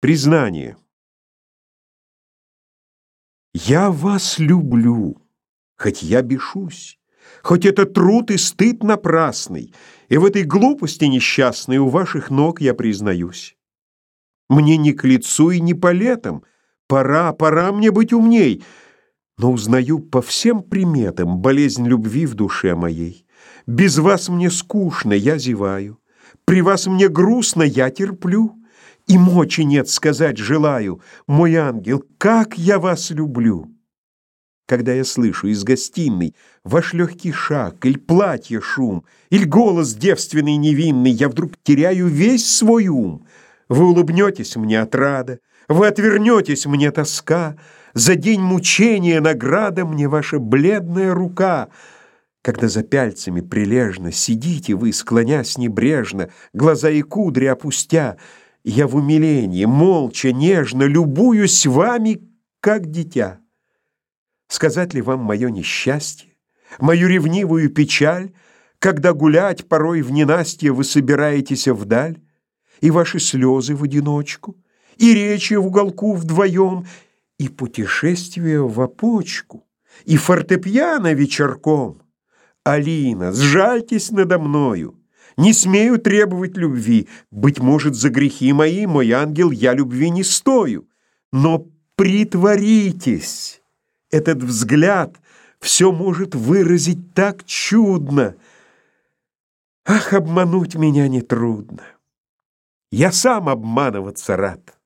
Признание. Я вас люблю, хоть я бешусь, Хоть это труд и стыд напрасный, И в этой глупости несчастной У ваших ног я признаюсь. Мне не к лицу и не по летам, Пора, пора мне быть умней, Но узнаю по всем приметам Болезнь любви в душе моей. Без вас мне скучно, я зеваю, При вас мне грустно, я терплю. И мочи нет сказать желаю, мой ангел, как я вас люблю. Когда я слышу из гостиной ваш легкий шаг, или платье шум, или голос девственный невинный, я вдруг теряю весь свой ум. Вы улыбнетесь мне от рада, вы отвернетесь мне тоска, за день мучения награда мне ваша бледная рука. Когда за пяльцами прилежно сидите вы, склонясь небрежно, глаза и кудри опустя, я в умилении, молча, нежно любуюсь вами, как дитя. Сказать ли вам мое несчастье, мою ревнивую печаль, когда гулять порой в ненастье вы собираетесь вдаль, и ваши слезы в одиночку, и речи в уголку вдвоем, и путешествие в опочку, и фортепиано вечерком. Алина, сжальтесь надо мною, не смею требовать любви. Быть может, за грехи мои, мой ангел, я любви не стою. Но притворитесь. Этот взгляд все может выразить так чудно. Ах, обмануть меня нетрудно. Я сам обманываться рад.